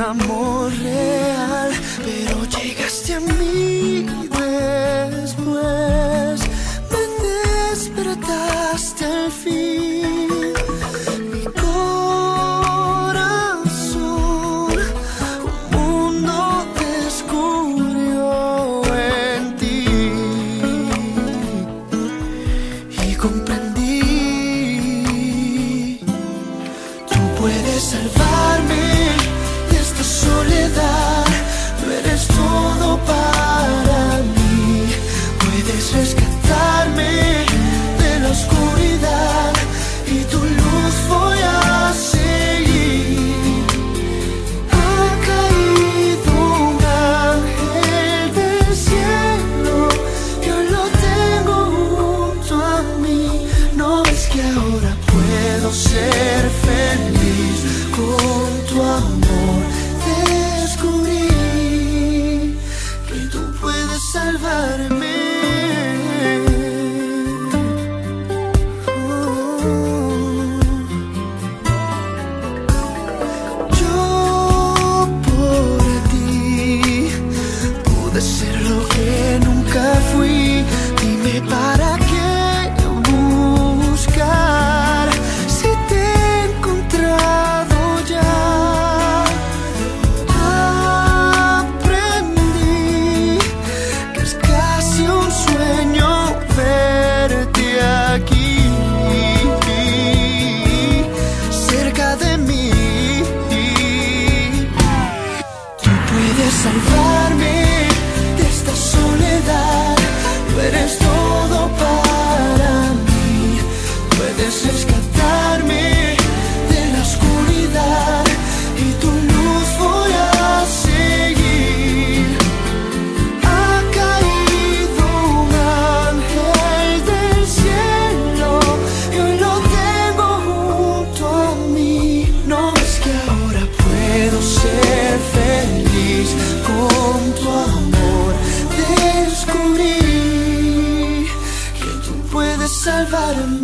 amor real, pero llegaste a mí después. Me despertaste al fin. Mi corazón, un mundo descubrió en ti y comprendí. out of